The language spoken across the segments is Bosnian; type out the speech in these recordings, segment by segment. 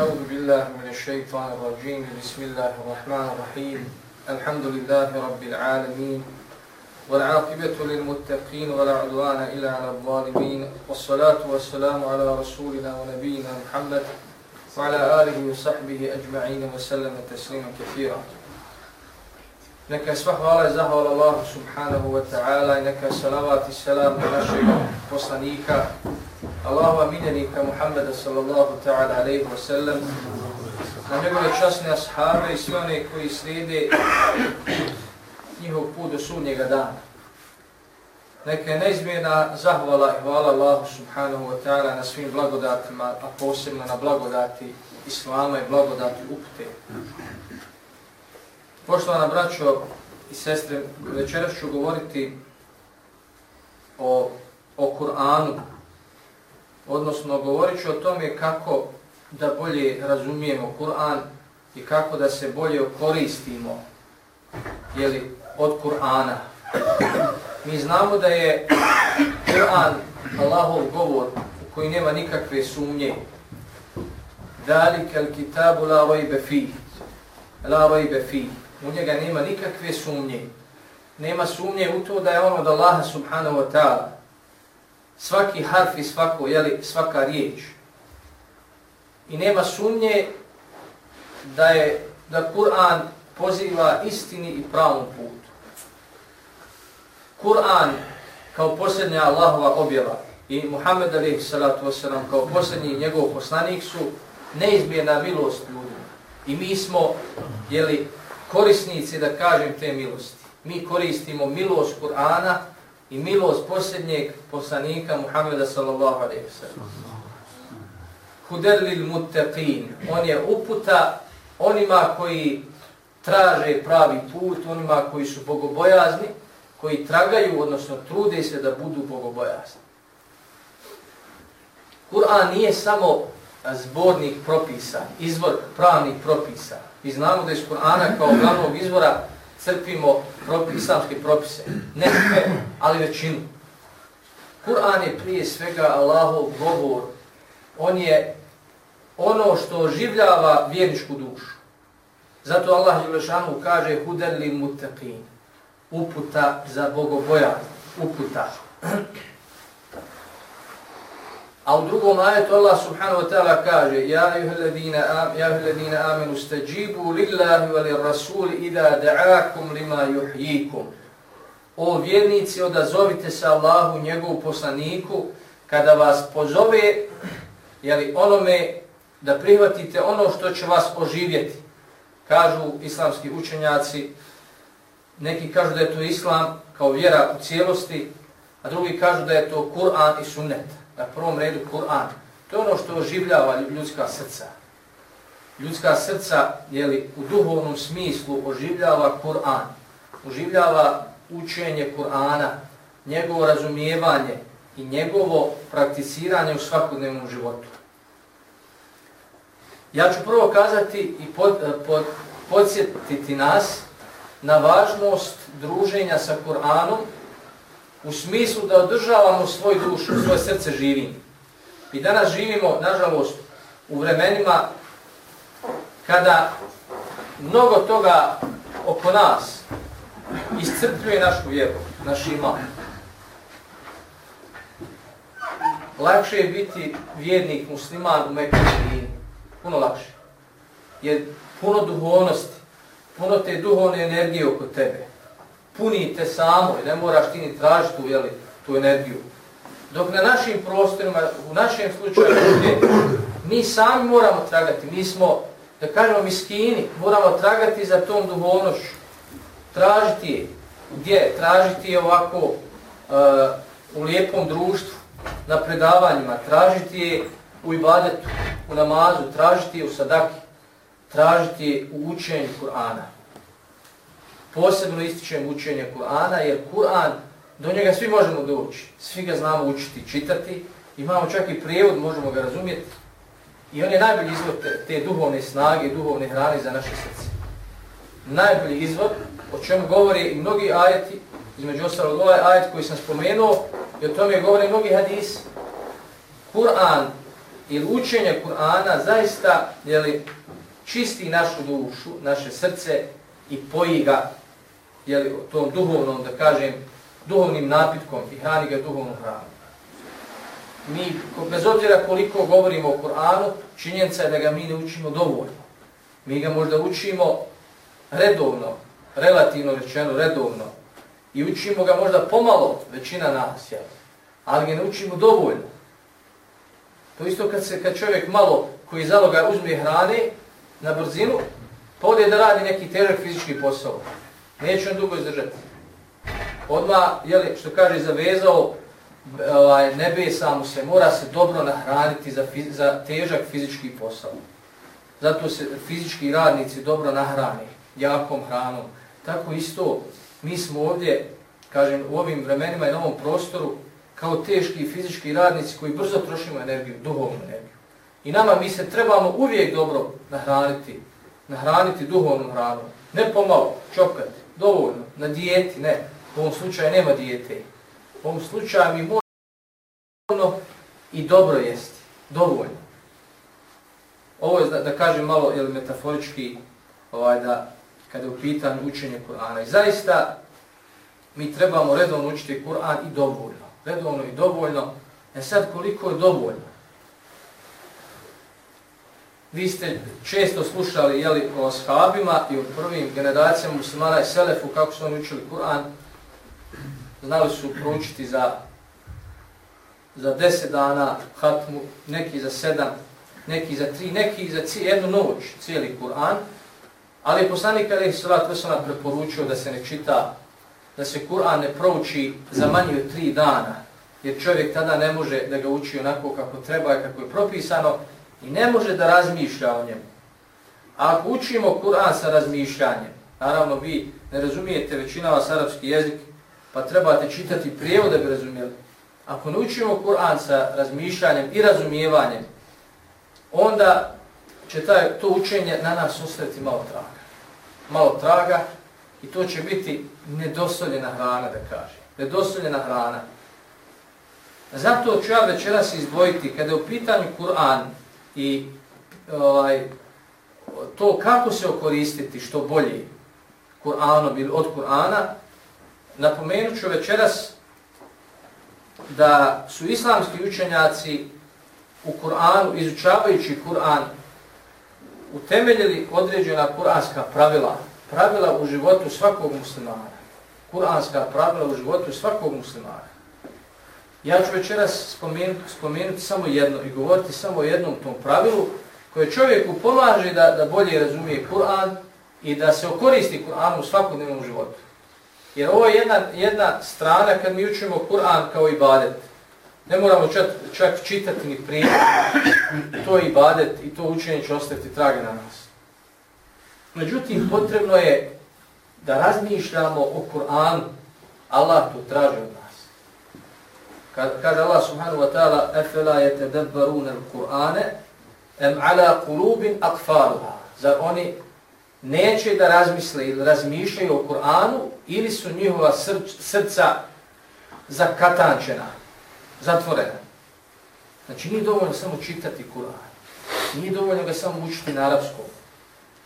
أعوذ بالله من الشيطان الرجيم. بسم الله الرحمن الرحيم. الحمد لله رب العالمين والعاقبة للمتقين ولا عدوان إلا على الظالمين والصلاة والسلام على رسولنا ونبينا محمد وعلى آله وصحبه أجمعين وسلم تسليما كثيرا. Allahu subhanahu wa ta'ala i neka salavat i salam na našeg poslanika, Allahova miljenika Muhammeda sallallahu ta'ala alaihi wa sallam, na njegove časne ashabe i sve one koji slijede njihov put do sunnjega dana. Neka je neizmjena zahvala i hvala Allahu subhanahu wa ta'ala na svim blagodatima, a posebno na blagodati Islama i blagodati upute. Poštovana braćo i sestre, večeras ću govoriti o, o Kur'anu, odnosno govorit ću o tome kako da bolje razumijemo Kur'an i kako da se bolje koristimo jeli, od Kur'ana. Mi znamo da je Kur'an Allahov govor koji nema nikakve sumnje. Dalik el kitabu la rojbe fi. La rojbe fi u njega nema nikakve sumnje. Nema sumnje u to da je ono od Allaha subhanahu wa ta'ala. Svaki harf i svako, jeli, svaka riječ. I nema sumnje da je da Kur'an poziva istini i pravom putu. Kur'an kao posljednja Allahova objava i Muhammed alaihi salatu wasalam kao posljednji njegov poslanik su neizmjerna milost ljudima. I mi smo, jeli, korisnici, da kažem, te milosti. Mi koristimo milost Kur'ana i milost posljednjeg poslanika Muhammeda sallallahu alaihi wa sallam. Hudelil muttaqin. On je uputa onima koji traže pravi put, onima koji su bogobojazni, koji tragaju, odnosno trude se da budu bogobojazni. Kur'an nije samo zbornik propisa, izvor pravnih propisa, Mi znamo da iz Kur'ana kao glavnog izvora crpimo propi, islamske propise. Ne sve, ali većinu. Kur'an je prije svega Allahov govor. On je ono što oživljava vjerničku dušu. Zato Allah Đelešanu kaže hudelli mutaqin. Uputa za bogobojaznost. Uputa. A u drugom ajetu Allah subhanahu wa ta'ala kaže Ja ayyuhalladhina aminu stajibu lillahi wa lirrasuli idha da'akum lima yuhyikum. O vjernici, odazovite se Allahu, njegovu poslaniku, kada vas pozove, jeli onome da prihvatite ono što će vas oživjeti. Kažu islamski učenjaci, neki kažu da je to islam kao vjera u cijelosti, a drugi kažu da je to Kur'an i sunnet na prvom redu Kur'an. To je ono što oživljava ljudska srca. Ljudska srca, jeli, u duhovnom smislu oživljava Kur'an. Oživljava učenje Kur'ana, njegovo razumijevanje i njegovo prakticiranje u svakodnevnom životu. Ja ću prvo kazati i pod, pod, podsjetiti nas na važnost druženja sa Kur'anom u smislu da održavamo svoj dušu, svoje srce živim. I danas živimo, nažalost, u vremenima kada mnogo toga oko nas iscrpljuje našu vjeru, naš iman. Lakše je biti vjernik musliman u Mekke Puno lakše. Jer puno duhovnosti, puno te duhovne energije oko tebe punite samo i ne moraš ti ni tražiti tu, jeli, tu energiju. Dok na našim prostorima, u našem slučaju, mi sami moramo tragati, mi smo, da kažemo, miskini, moramo tragati za tom duhovnošću. Tražiti je, gdje? Tražiti je ovako uh, u lijepom društvu, na predavanjima, tražiti je u ibadetu, u namazu, tražiti je u sadaki, tražiti je u učenju Kur'ana posebno ističem učenje Kur'ana, jer Kur'an, do njega svi možemo doći, svi ga znamo učiti, čitati, imamo čak i prijevod, možemo ga razumjeti. I on je najbolji izvor te, te duhovne snage, duhovne hrane za naše srce. Najbolji izvor, o čemu govori i mnogi ajeti, između ostalog ovaj ajet koji sam spomenuo, i o tome govore mnogi hadis. Kur'an ili učenje Kur'ana zaista jeli, čisti našu dušu, naše srce i poji ga jeli, tom duhovnom, da kažem, duhovnim napitkom i hrani ga duhovnom hranom. Mi, bez obzira koliko govorimo o Kur'anu, činjenica je da ga mi ne učimo dovoljno. Mi ga možda učimo redovno, relativno rečeno redovno, i učimo ga možda pomalo, većina nas, jel? ali ga ne učimo dovoljno. To isto kad se kad čovjek malo koji zaloga uzme hrane na brzinu, pa ode da radi neki težak fizički posao. Neće on dugo izdržati. Odmah, jeli, što kaže, zavezao ovaj, nebesa mu se, mora se dobro nahraniti za, za težak fizički posao. Zato se fizički radnici dobro nahrani, jakom hranom. Tako isto, mi smo ovdje, kažem, u ovim vremenima i na ovom prostoru, kao teški fizički radnici koji brzo trošimo energiju, duhovnu energiju. I nama mi se trebamo uvijek dobro nahraniti, nahraniti duhovnu hranu. Ne pomalo, čopkati, dovoljno, na dijeti, ne. U ovom slučaju nema dijete. U ovom slučaju mi možemo i dobro jesti, dovoljno. Ovo je, da, da kažem malo jel, metaforički, ovaj, da kada je u pitanju učenje Kur'ana. I zaista mi trebamo redovno učiti Kur'an i dovoljno redovno i dovoljno. E sad koliko je dovoljno? Vi ste često slušali jeli, o sahabima i o prvim generacijama muslimana i selefu kako su oni učili Kur'an. Znali su proučiti za za deset dana hatmu, neki za sedam, neki za tri, neki za cijel, jednu noć cijeli Kur'an. Ali poslanik kada je svat Vesona preporučio da se ne čita da se Kur'an ne prouči za manje od tri dana, jer čovjek tada ne može da ga uči onako kako treba i kako je propisano i ne može da razmišlja o njemu. A ako učimo Kur'an sa razmišljanjem, naravno vi ne razumijete većina vas arapski jezik, pa trebate čitati prijevod da bi razumijeli. Ako ne učimo Kur'an sa razmišljanjem i razumijevanjem, onda će taj, to učenje na nas ostaviti malo traga. Malo traga I to će biti nedosoljena hrana, da kaže. Nedosoljena hrana. Zato ću ja večeras izdvojiti, kada je u pitanju Kur'an i ovaj, to kako se okoristiti što bolje Kur'anom ili od Kur'ana, napomenut ću večeras da su islamski učenjaci u Kur'anu, izučavajući Kur'an, utemeljili određena kur'anska pravila pravila u životu svakog muslimana. Kur'anska pravila u životu svakog muslimana. Ja ću večeras spomenuti, spomenuti samo jedno i govoriti samo o jednom tom pravilu koje čovjeku pomaže da, da bolje razumije Kur'an i da se okoristi Kur'an u svakodnevnom životu. Jer ovo je jedna, jedna strana kad mi učimo Kur'an kao ibadet. Ne moramo čak, čak čitati ni prijeti. To je ibadet i to učenje će ostaviti trage na nas. Međutim, potrebno je da razmišljamo o Kur'anu. Allah to traži od nas kada Allah subhanahu wa ta'ala afela yatadabbarun al-Qur'an am ala qulubin aqfaluha za oni neće da razmisle ili razmišljaju o Kur'anu ili su njihova srč, srca zakatančena, zatvorena. Znači nije dovoljno samo čitati Kur'an, nije dovoljno ga samo učiti na arapskom,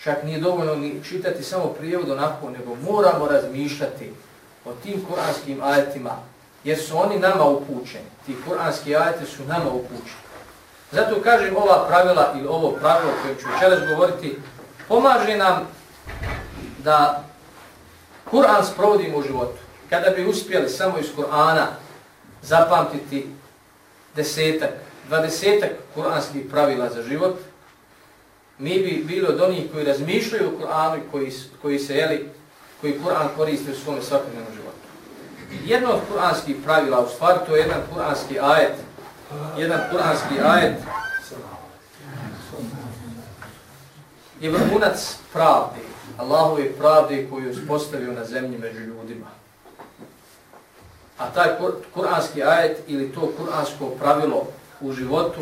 čak nije dovoljno ni čitati samo prijevod onako, nego moramo razmišljati o tim kur'anskim ajetima, jer su oni nama upućeni. Ti kuranski ajete su nama upućeni. Zato kažem ova pravila ili ovo pravilo koje ću večeras govoriti, pomaže nam da Kur'an sprovodimo u životu. Kada bi uspjeli samo iz Kur'ana zapamtiti desetak, dvadesetak kuranskih pravila za život, mi bi bili od onih koji razmišljaju o Kur'anu i koji, koji se jeli, koji Kur'an koriste u svome svakodnevnom životu. Jedno od kur'anskih pravila, u stvari to je jedan kur'anski ajet, jedan kur'anski ajet je vrhunac pravde, Allahove pravde koju je uspostavio na zemlji među ljudima. A taj kur'anski ajet ili to kur'ansko pravilo u životu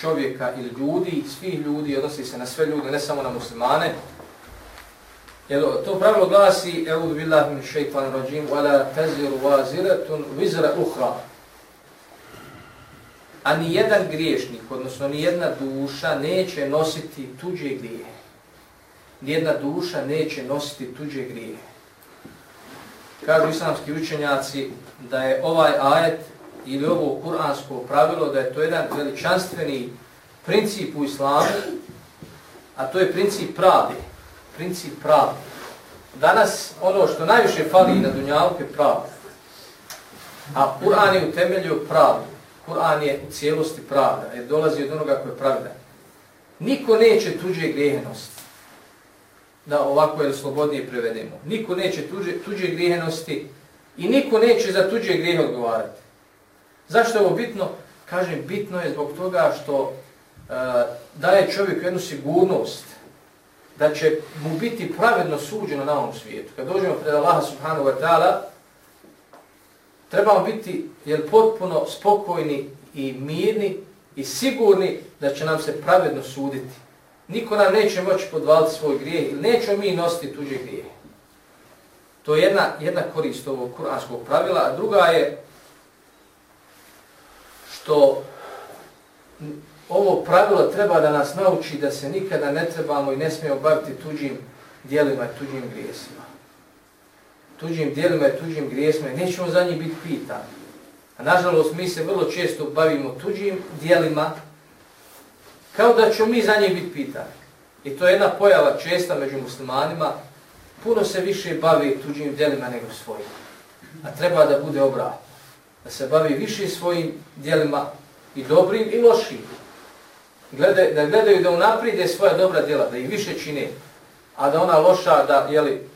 čovjeka ili ljudi, svih ljudi, odnosi se na sve ljude, ne samo na muslimane. Jer to pravilo glasi, evo billahi min šeitan rajim, wala taziru waziratun vizra uhra. A ni jedan griješnik, odnosno ni jedna duša neće nositi tuđe grije. Nijedna duša neće nositi tuđe grije. Kažu islamski učenjaci da je ovaj ajet ili ovo kuransko pravilo da je to jedan veličanstveni princip u islamu, a to je princip pravde. Princip pravde. Danas ono što najviše fali na dunjalku je pravda. A Kur'an je u temelju pravdu. Kur'an je u cijelosti pravda, jer dolazi od onoga koje je pravda. Niko neće tuđe grijehe nositi. Da ovako je slobodnije prevedemo. Niko neće tuđe, tuđe grijehe nositi i niko neće za tuđe grijehe odgovarati. Zašto je ovo bitno? Kažem, bitno je zbog toga što uh, daje čovjeku jednu sigurnost da će mu biti pravedno suđeno na ovom svijetu. Kad dođemo pred Allaha subhanahu wa ta'ala, trebamo biti jel, potpuno spokojni i mirni i sigurni da će nam se pravedno suditi. Niko nam neće moći podvaliti svoj grijeh ili nećemo mi nositi tuđe grijehe. To je jedna, jedna korist ovog kuranskog pravila, a druga je što ovo pravilo treba da nas nauči da se nikada ne trebamo i ne smijemo baviti tuđim dijelima i tuđim grijesima. Tuđim dijelima i tuđim grijesima i nećemo za njih biti pitani. A nažalost mi se vrlo često bavimo tuđim dijelima kao da ćemo mi za njih biti pitani. I to je jedna pojava česta među muslimanima. Puno se više bavi tuđim dijelima nego svojim. A treba da bude obratno. Da se bavi više svojim dijelima i dobrim i lošim. Gledaj, da gledaju da unaprijede svoja dobra djela, da ih više čine, a da ona loša, da, jeli,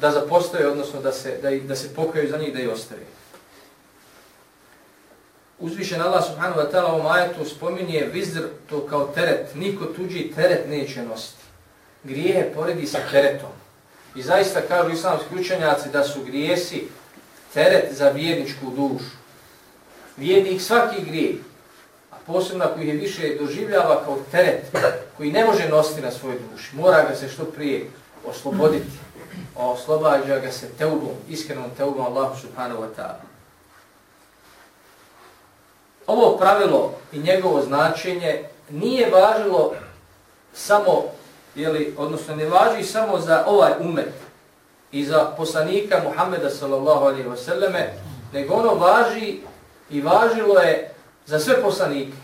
da zapostoje, odnosno da se, da, da se pokaju za njih, da ih ostave. Uzvišen Allah subhanahu wa ta'ala ovom ajetu spominje vizr to kao teret. Niko tuđi teret neće nositi. Grijehe poredi sa teretom. I zaista kažu islamski učenjaci da su grijesi teret za vjerničku dušu. Vjernik svaki grijeh, posebno ako ih je više doživljava kao teret koji ne može nositi na svojoj duši, mora ga se što prije osloboditi. Oslobađa ga se teubom, iskrenom teubom Allahu subhanahu wa ta'ala. Ovo pravilo i njegovo značenje nije važilo samo, jeli, odnosno ne važi samo za ovaj umet i za poslanika Muhammeda sallallahu alaihi wa sallame, nego ono važi i važilo je za sve poslanike.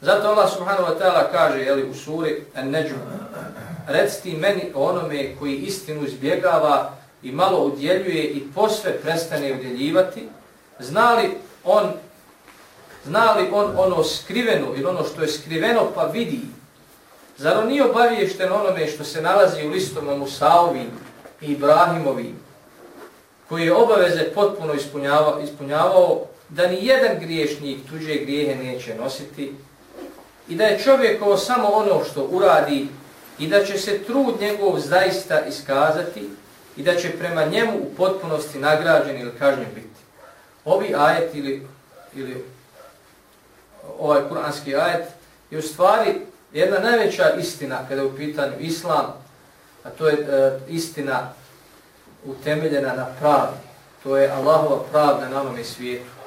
Zato Allah subhanahu wa ta'ala kaže jeli, u suri An-Najm, reciti meni onome koji istinu izbjegava i malo udjeljuje i posve prestane udjeljivati, znali on zna li on ono skriveno ili ono što je skriveno pa vidi, zar on nije obaviješten onome što se nalazi u listom Musaovim i Ibrahimovim, koji je obaveze potpuno ispunjavao, ispunjavao da ni jedan griješnik tuđe grijehe neće nositi i da je čovjek ovo samo ono što uradi i da će se trud njegov zaista iskazati i da će prema njemu u potpunosti nagrađen ili kažnjen biti. Ovi ajet ili, ili ovaj kuranski ajet je u stvari jedna najveća istina kada je u pitanju islam, a to je e, istina utemeljena na pravdi. To je Allahova pravda na onom svijetu.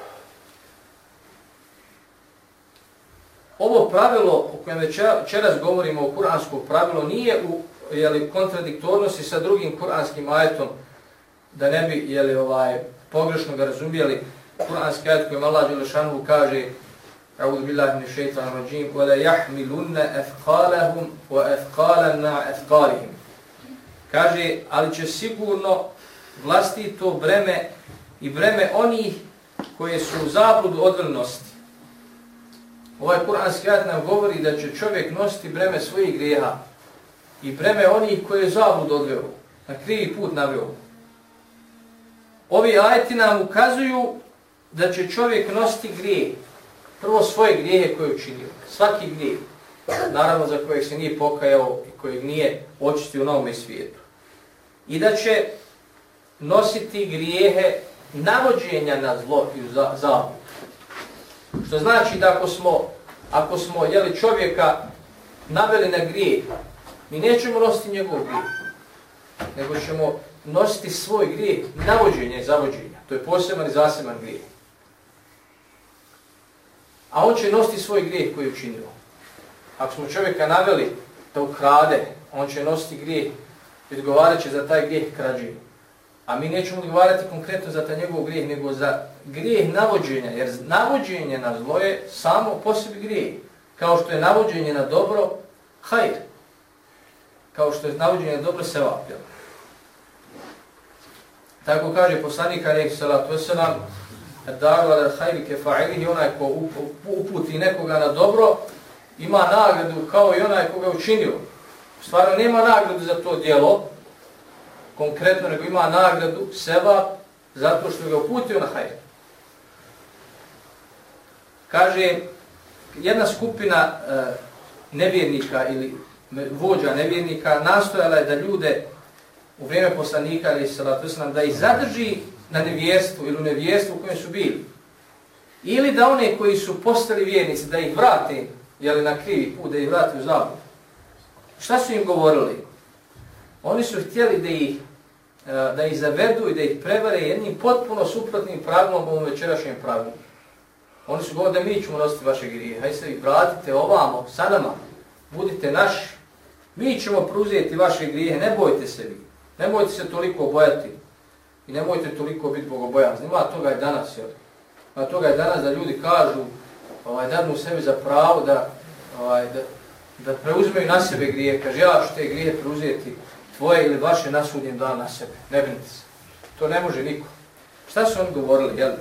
Ovo pravilo o kojem večeras govorimo o kuranskom pravilo nije u jeli, kontradiktornosti sa drugim kuranskim ajetom da ne bi jeli, ovaj, pogrešno ga razumijeli kuranski ajet kojem Allah Đelešanu kaže أعوذ بالله من الشيطان الرجيم ولا يحملن أثقالهم وأثقالا مع أثقالهم kaže ali će sigurno vlasti to breme i breme onih koje su u zabludu odvrnosti. Ovaj kuranski ajat nam govori da će čovjek nositi breme svojih grijeha i breme onih koje je zavud odveo, na krivi put naveo. Ovi ajeti nam ukazuju da će čovjek nositi grijeh prvo svoje grijehe koje je učinio. Svaki grijeh, naravno za kojeg se nije pokajao i kojeg nije očistio u novom svijetu. I da će nositi grijehe navođenja na zlo i zavud. Što znači da ako smo, ako smo jeli, čovjeka naveli na grijeh, mi nećemo nositi njegov grijeh, nego ćemo nositi svoj grijeh, navođenje i zavođenja. To je poseban i zaseban grijeh. a on će nositi svoj grijeh koji je učinio. Ako smo čovjeka naveli da ukrade, on će nositi grijeh i odgovarat će za taj grijeh krađi. A mi nećemo odgovarati konkretno za taj njegov grijeh, nego za grijeh navođenja, jer navođenje na zlo je samo po sebi grijeh. Kao što je navođenje na dobro, hajr. Kao što je navođenje na dobro, sevap. Tako kaže poslanik alaih salatu wasalam, daru ala hajri kefa'ilihi, onaj ko uputi nekoga na dobro, ima nagradu kao i onaj koga učinio. Stvarno nema nagradu za to djelo, konkretno, nego ima nagradu seba zato što ga uputio na hajr. Kaže, jedna skupina e, nevjernika ili vođa nevjernika nastojala je da ljude u vrijeme poslanika ili salatu islam, da ih zadrži na nevjerstvu ili u nevjerstvu u kojem su bili. Ili da one koji su postali vjernici da ih vrate jeli, na krivi put, da ih vrate u zabu. Šta su im govorili? Oni su htjeli da ih, e, da ih zavedu i da ih prevare jednim potpuno suprotnim pravilom ovom večerašnjem pravilu. Oni su govorili da mi ćemo nositi vaše grije. Hajde se vi vratite ovamo, sa nama. Budite naši. Mi ćemo pruzeti vaše grije, ne bojte se vi. Nemojte se toliko bojati. I nemojte toliko biti bogobojazni. Ima toga je danas, jel? Ima toga je danas da ljudi kažu, ovaj, dadnu sebi za pravo da, ovaj, da, da preuzmeju na sebe grije. Kaže, ja ću te grije preuzeti tvoje ili vaše nasudnjem dan na sebe. Ne brinite se. To ne može niko. Šta su oni govorili, jel?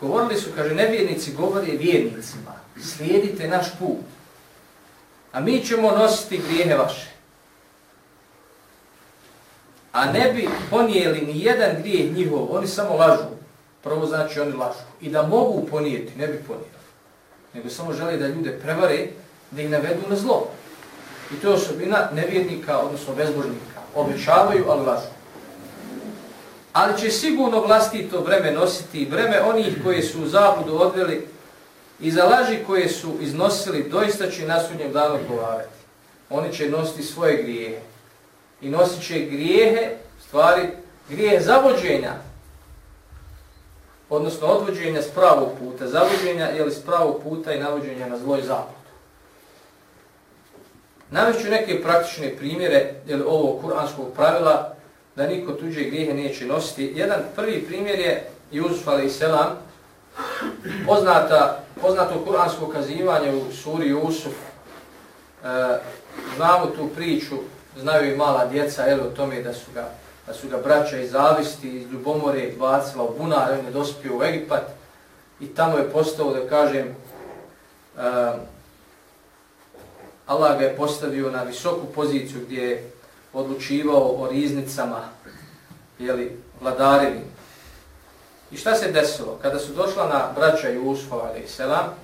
Govorili su, kaže, nevjernici govori vjernicima. Slijedite naš put. A mi ćemo nositi grijehe vaše a ne bi ponijeli ni jedan grijeh njihov, oni samo lažu. Prvo znači oni lažu. I da mogu ponijeti, ne bi ponijeli. Nego samo žele da ljude prevare, da ih navedu na zlo. I to je osobina nevjernika, odnosno bezbožnika. Obećavaju, ali lažu. Ali će sigurno vlasti to vreme nositi i vreme onih koji su u zabudu odveli i za laži koje su iznosili, doista će na sudnjem danu odgovarati. Oni će nositi svoje grijehe i nosit će grijehe, stvari, grijehe zavođenja, odnosno odvođenja s pravog puta, zavođenja ili s pravog puta i navođenja na zloj zabud. Navešću neke praktične primjere ili ovog kuranskog pravila da niko tuđe grijehe neće nositi. Jedan prvi primjer je Jusuf a.s. Poznata, poznato kuransko kazivanje u suri Jusuf. E, znamo tu priču znaju i mala djeca jel, o tome da su ga, da su ga braća iz zavisti, iz ljubomore bacila u bunar, on je dospio u Egipat i tamo je postao, da kažem, e, Allah ga je postavio na visoku poziciju gdje je odlučivao o riznicama, jeli, vladarevi. I šta se desilo? Kada su došla na braća Jusfa, ali selam,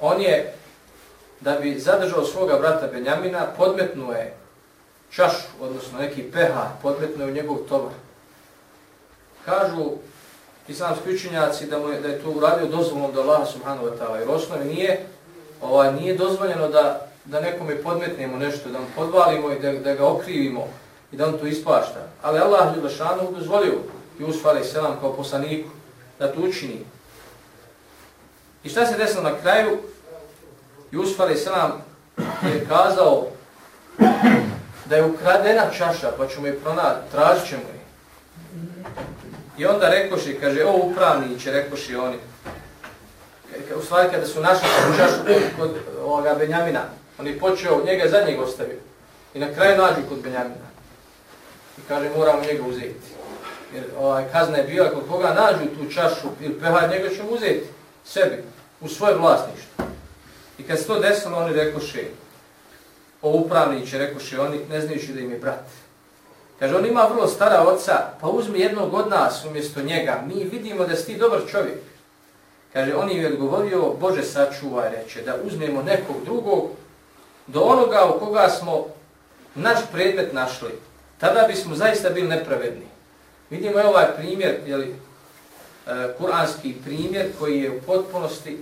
on je, da bi zadržao svoga brata Benjamina, podmetnuo je čašu, odnosno neki peha, podmetnuo je u njegov tovar. Kažu islamski učenjaci da, mu je, da je to uradio dozvolom do Allaha subhanahu wa ta'ala. Jer osnovi nije, ovaj, nije dozvoljeno da, da nekome podmetnemo nešto, da mu podvalimo i da, da ga okrivimo i da on to ispašta. Ali Allah Ljubešanu dozvolio Jusuf a.s. kao poslaniku da to učini. I šta se desilo na kraju? Jusuf a.s. je kazao da je ukradena čaša, pa ćemo je pronaći, tražit ćemo je. I onda rekoši, kaže, o upravniće, rekoši oni. U stvari, kada su našli čašu kod ovoga Benjamina, On je počeo, njega za njega ostavio. I na kraju nađu kod Benjamina. I kaže, moramo njega uzeti. Jer ovaj, kazna je bila, kod koga nađu tu čašu ili pehar, njega ćemo uzeti sebi, u svoje vlasništvo. I kad se to desilo, oni rekoše, o upravniće, rekoše oni, ne znajući da im je brat. Kaže, on ima vrlo stara oca, pa uzmi jednog od nas umjesto njega, mi vidimo da si ti dobar čovjek. Kaže, on im je odgovorio, Bože sačuvaj, reče, da uzmemo nekog drugog, do onoga u koga smo naš predmet našli. Tada bismo zaista bili nepravedni. Vidimo je ovaj primjer, jeli, e, kuranski primjer koji je u potpunosti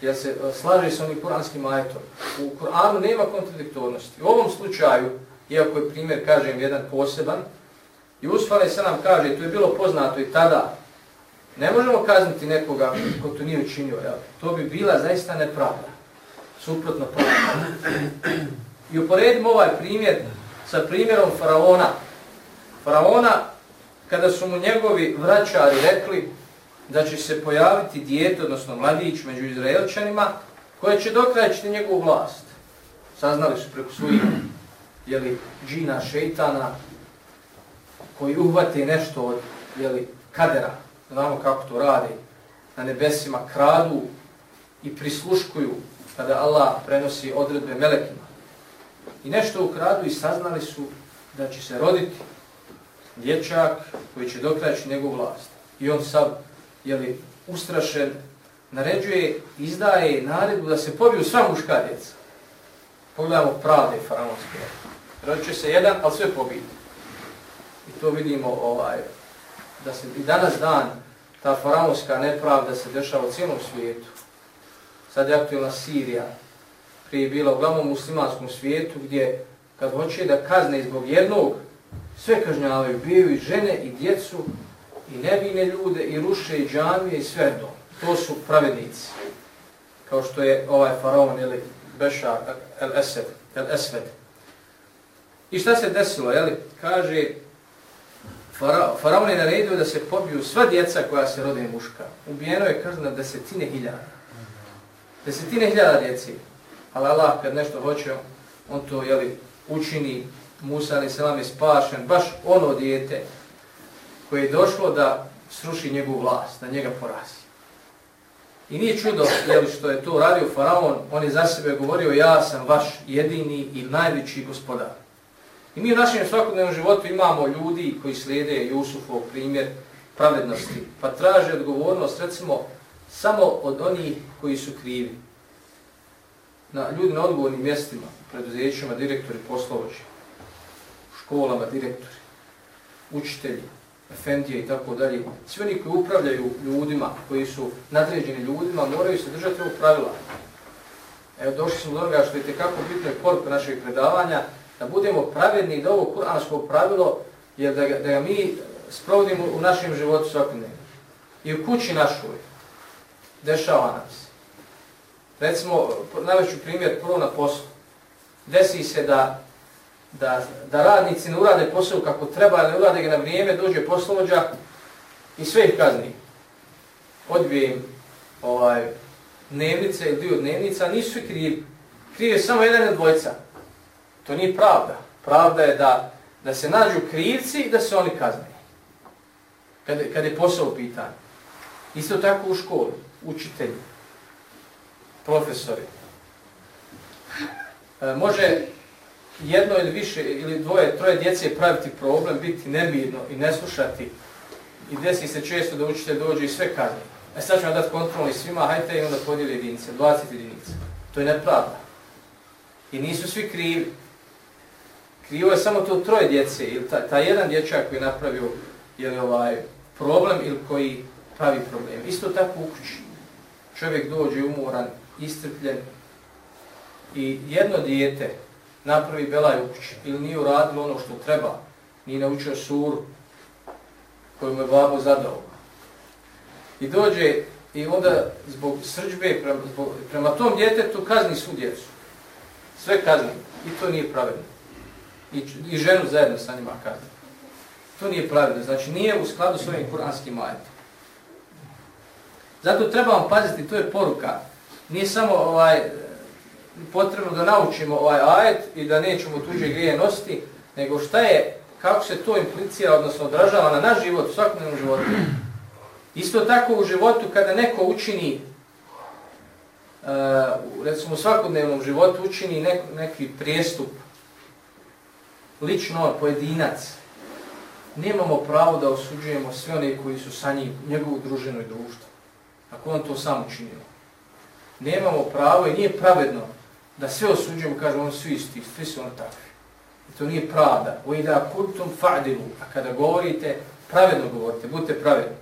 jer se e, slaže s onim kuranskim ajetom. U Kur'anu nema kontradiktornosti. U ovom slučaju, iako je primjer, kažem, jedan poseban, Jusuf Ali se nam kaže, to je bilo poznato i tada, Ne možemo kazniti nekoga ko to nije učinio, jel? To bi bila zaista nepravda. Suprotno pravda. I uporedimo ovaj primjer sa primjerom faraona. Faraona, kada su mu njegovi vraćari rekli da će se pojaviti dijete, odnosno mladić među Izraelčanima, koje će dokrajčiti njegovu vlast. Saznali su preko svojih jeli, džina, šeitana, koji uhvate nešto od jeli, kadera, znamo kako to radi, na nebesima kradu i prisluškuju kada Allah prenosi odredbe melekima. I nešto ukradu i saznali su da će se roditi dječak koji će dokraći njegov vlast. I on sav, jeli, ustrašen, naređuje, izdaje naredbu da se pobiju sva muška djeca. Pogledamo pravde faraonske. Rodit će se jedan, ali sve pobiti. I to vidimo ovaj, da se i danas dan ta faraonska nepravda se dešava u cijelom svijetu. Sad je aktualna Sirija, prije je bila u muslimanskom svijetu gdje kad hoće da kazne zbog jednog, sve kažnjavaju, bijaju i žene i djecu i nevine ljude i ruše i džamije i sve do. To su pravednici. Kao što je ovaj faraon ili Bešar el-Esed. El -Esved. I šta se desilo? Jeli? Kaže, faraon je naredio da se pobiju sva djeca koja se rode muška. Ubijeno je, kaže, na desetine hiljada. Desetine hiljada djeci. Ali Allah kad nešto hoće, on to jeli, učini. Musa ali selam je spašen, baš ono dijete koje je došlo da sruši njegovu vlast, da njega porazi. I nije čudo jeli, što je to radio faraon, on je za sebe govorio ja sam vaš jedini i najveći gospodar. I mi u našem svakodnevnom životu imamo ljudi koji slijede Jusufov primjer pravednosti, pa traže odgovornost recimo samo od onih koji su krivi. Na ljudi na odgovornim mjestima, preduzećima, direktori, poslovođi, školama, direktori, učitelji, efendije i tako dalje. Svi oni koji upravljaju ljudima, koji su nadređeni ljudima, moraju se držati ovog pravila. Evo, došli smo do onoga što je tekako bitno je poruka našeg predavanja, da budemo pravedni da ovo kuransko pravilo je da ga, da ga mi sprovodimo u našem životu svakodnevno. I u kući našoj dešava nam se. Recimo, najveću primjer prvo na poslu. Desi se da, da, da radnici ne urade posao kako treba, ne urade ga na vrijeme, dođe poslovođa i sve ih kazni. Odbije im ovaj, dnevnice ili dio dnevnica, nisu svi krivi. Krivi samo jedan od dvojca. To nije pravda. Pravda je da, da se nađu krivci i da se oni kazne. Kad, kad je posao pitan. Isto tako u školi, učitelji, profesori. E, može jedno ili više ili dvoje, troje djece praviti problem, biti nemirno i ne slušati. I desi se često da učitelj dođe i sve kaže. E sad ćemo dati kontrolni svima, hajte i onda podijeli jedinice, 20 jedinica. To je nepravda. I nisu svi krivi krivo je samo to troje djece ili ta, ta jedan dječak koji je napravio jeli, ovaj problem ili koji pravi problem. Isto tako u kući. Čovjek dođe umoran, istrpljen i jedno dijete napravi belaj u kući ili nije uradilo ono što treba, nije naučio suru koju mu je babo zadao. I dođe i onda zbog srđbe prema, zbog, prema tom djetetu kazni svu djecu. Sve kazni. I to nije pravedno i, i ženu zajedno sa njima kazni. To nije pravedno. znači nije u skladu s ovim kuranskim ajetom. Zato trebamo paziti, to je poruka. Nije samo ovaj potrebno da naučimo ovaj ajet i da nećemo tuđe grije nositi, nego šta je, kako se to implicira, odnosno odražava na naš život, u svakodnevnom životu. Isto tako u životu kada neko učini, uh, recimo u svakodnevnom životu učini nek, neki prijestup, lično pojedinac, nemamo pravo da osuđujemo sve one koji su sa njim, njegovu druženu i društvu. Ako on to sam učinio. Nemamo pravo i nije pravedno da sve osuđujemo, kažemo, on svi isti, svi su on takvi. I to nije pravda. O ida kultum fa'dilu. A kada govorite, pravedno govorite, budite pravedni.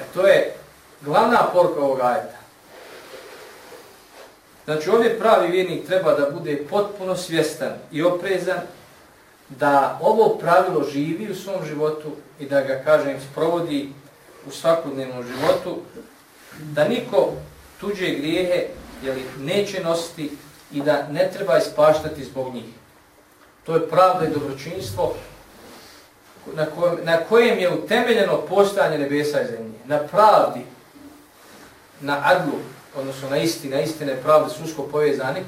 E to je glavna porka ovog ajeta. Znači ovdje pravi vjernik treba da bude potpuno svjestan i oprezan da ovo pravilo živi u svom životu i da ga, kažem, sprovodi u svakodnevnom životu, da niko tuđe grijehe jeli, neće nositi i da ne treba ispaštati zbog njih. To je pravda i dobročinstvo na kojem, na kojem je utemeljeno postojanje nebesa i zemlje. Na pravdi, na adlu, odnosno na istine, na istine pravde su usko povezani,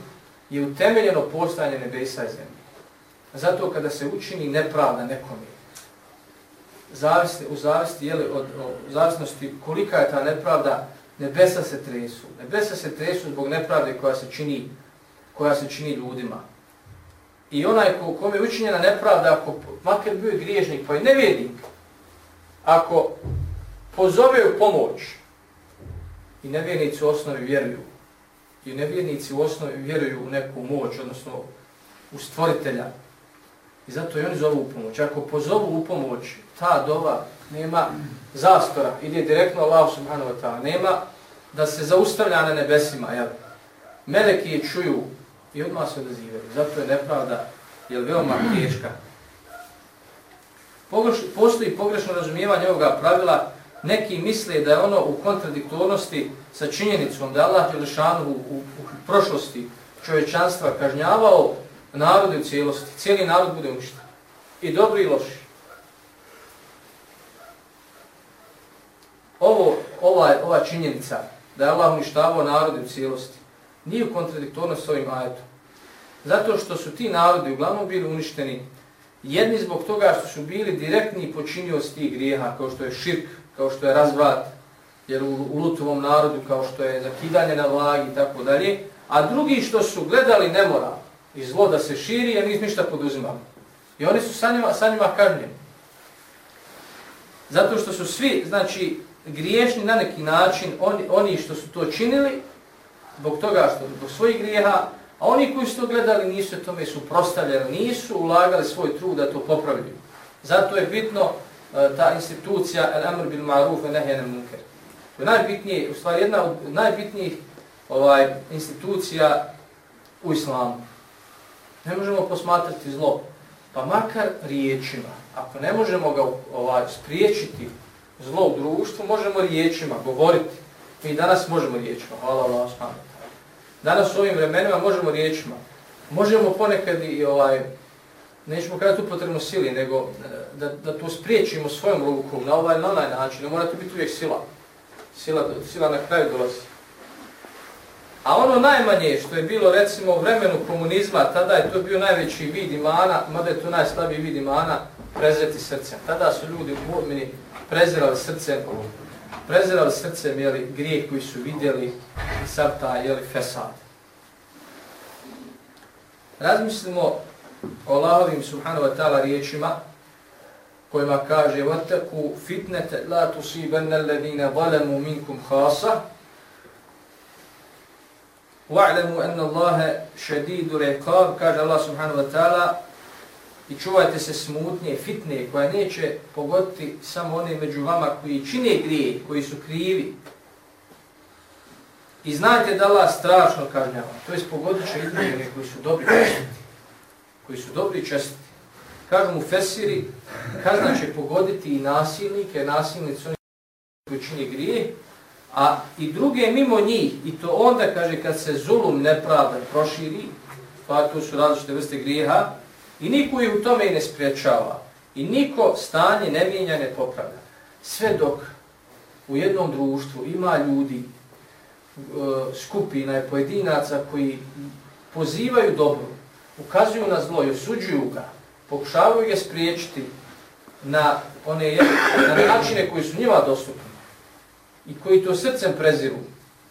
je utemeljeno postojanje nebesa i zemlje. Zato kada se učini nepravda nekom je, zavisni, u zavisti, jeli, od, u zavisnosti kolika je ta nepravda, nebesa se tresu. Nebesa se tresu zbog nepravde koja se čini, koja se čini ljudima. I onaj ko, kom je učinjena nepravda, ako makar bio griježnik, pa i nevjednik, ako pozove u pomoć, i nevjernici u osnovi vjeruju, i nevjernici u osnovi vjeruju u neku moć, odnosno u stvoritelja, i zato i oni zovu u pomoć. Ako pozovu u pomoć, ta dova nema zastora, ide direktno Allah subhanahu wa ta'ala, nema da se zaustavlja na nebesima, jel? Meleki je čuju i odmah se odazivaju. Zato je nepravda, jel, veoma teška. Pogreš, postoji pogrešno razumijevanje ovoga pravila, neki misle da je ono u kontradiktornosti sa činjenicom da Allah Đelešanu u, u, u prošlosti čovječanstva kažnjavao narode u cijelosti, cijeli narod bude uništen. I dobri i loši. Ovo, ova, ova činjenica da je Allah uništavao narode u cijelosti nije u kontradiktornosti s ovim ajetom. Zato što su ti narodi uglavnom bili uništeni jedni zbog toga što su bili direktni počinioci tih grijeha, kao što je širk, kao što je razvrat, jer u, u lutovom narodu, kao što je zakidanje na vlagi i tako dalje, a drugi što su gledali nemoral i zlo da se širi, a nisu ništa poduzimali. I oni su sa njima, sa njima kažnjeni. Zato što su svi, znači, griješni na neki način, oni, oni što su to činili, zbog toga što zbog svojih grijeha, a oni koji su to gledali nisu tome suprostavljali, nisu ulagali svoj trud da to popravljaju. Zato je bitno uh, ta institucija El Amr bil Ma'ruf i Nehjene Munker. To je najbitnije, u stvari jedna od najbitnijih ovaj, institucija u islamu. Ne možemo posmatrati zlo, pa makar riječima. Ako ne možemo ga ovaj, spriječiti zlo u društvu, možemo riječima govoriti. Mi danas možemo riječima, hvala Allah, Danas u ovim vremenima možemo riječima. Možemo ponekad i ovaj, nećemo kada upotrebno sili, nego eh, da, da to spriječimo svojom rukom na ovaj na onaj način. Ne mora to biti uvijek sila. Sila, sila na kraju dolazi. A ono najmanje što je bilo recimo u vremenu komunizma, tada je to bio najveći vid imana, mada je to najslabiji vid imana, prezreti srcem. Tada su ljudi u mu'mini prezirali srcem, prezirali srcem jeli, grijeh koji su vidjeli i sad ta jeli, fesad. Razmislimo o Allahovim subhanahu wa ta'ala riječima kojima kaže وَتَكُوا فِتْنَةَ لَا تُصِيبَنَّ الَّذِينَ ظَلَمُوا مِنْكُمْ خَاصَ Wa'lamu anna Allaha shadidu riqab, kaže Allah subhanahu wa ta'ala, i čuvajte se smutnje, fitne koja neće pogoditi samo one među vama koji čine grije, koji su krivi. I znajte da Allah strašno kažnjava, to je pogodit će jedine koji su dobri čestiti. Koji su dobri čestiti. Kažu mu Fesiri, kazna će pogoditi i nasilnike, nasilnici oni koji čini grije, a i druge mimo njih, i to onda kaže kad se zulum nepravda proširi, pa tu su različite vrste grijeha, I niko je u tome i ne spriječava. I niko stanje ne mijenja, ne popravlja. Sve dok u jednom društvu ima ljudi, e, skupina i pojedinaca koji pozivaju dobro, ukazuju na zlo i osuđuju ga, pokušavaju ga spriječiti na one na načine koji su njima dostupni i koji to srcem preziru,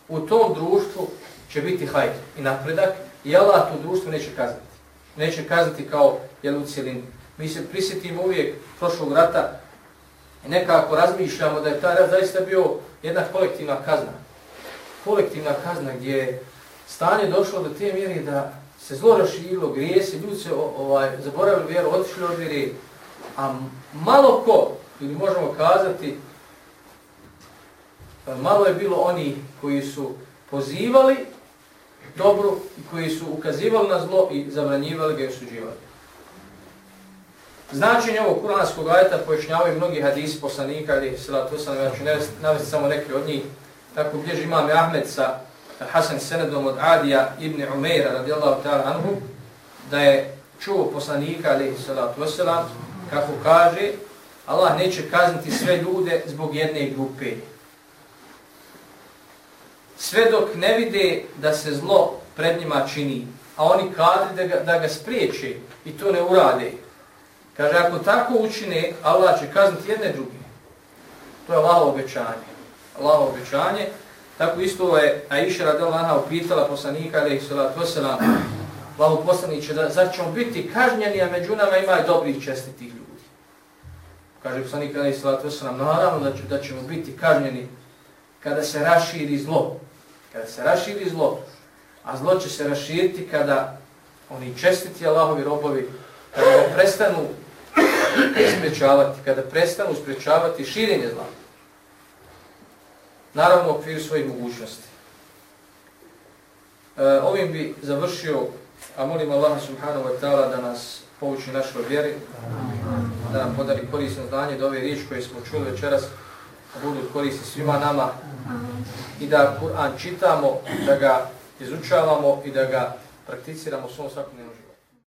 u tom društvu će biti hajt i napredak i Allah to društvo neće kazati neće kazati kao jel u cijelini. Mi se prisjetimo uvijek prošlog rata i nekako razmišljamo da je taj rat zaista bio jedna kolektivna kazna. Kolektivna kazna gdje je stanje došlo do te mjeri da se zlo raširilo, grije se, ljudi se ovaj, zaboravili vjeru, otišli od vjeri, a malo ko, ili možemo kazati, E, malo je bilo oni koji su pozivali dobro i koji su ukazivali na zlo i zabranjivali ga i osuđivali. Značenje ovog kuranskog ajeta pojašnjavaju mnogi hadisi poslanika, ili salatu wasalam, ja ću navesti samo neke od njih. Tako bilježi imam Ahmed sa Hasan Senedom od Adija ibn Umeira, radijallahu ta'ala anhu, da je čuo poslanika, ali salatu wasalam, kako kaže, Allah neće kazniti sve ljude zbog jedne grupe. Sve dok ne vide da se zlo pred njima čini, a oni kadri da ga, da ga spriječe i to ne urade. Kaže, ako tako učine, Allah će kazniti jedne druge. To je Allaho obećanje. Allaho obećanje. Tako isto je Aisha radijallahu upitala poslanika, ali ih salatu wasalam, Allahu poslaniće, da zar ćemo biti kažnjeni, a među nama ima i dobrih čestitih ljudi. Kaže poslanik Ali Salatu Veselam, naravno da, da ćemo biti kažnjeni kada se raširi zlo. Kada se raširi zlo, a zlo će se raširiti kada oni čestiti Allahovi robovi, kada ga prestanu sprečavati, kada prestanu sprečavati širenje zla. Naravno, u okviru svojih mogućnosti. E, ovim bi završio A molim Allah subhanahu wa ta'ala da nas povuči našoj vjeri, da nam podari korisno znanje, da ove riječi koje smo čuli večeras budu koristi svima nama i da Kur'an čitamo, da ga izučavamo i da ga prakticiramo u svom svakodnevnom životu.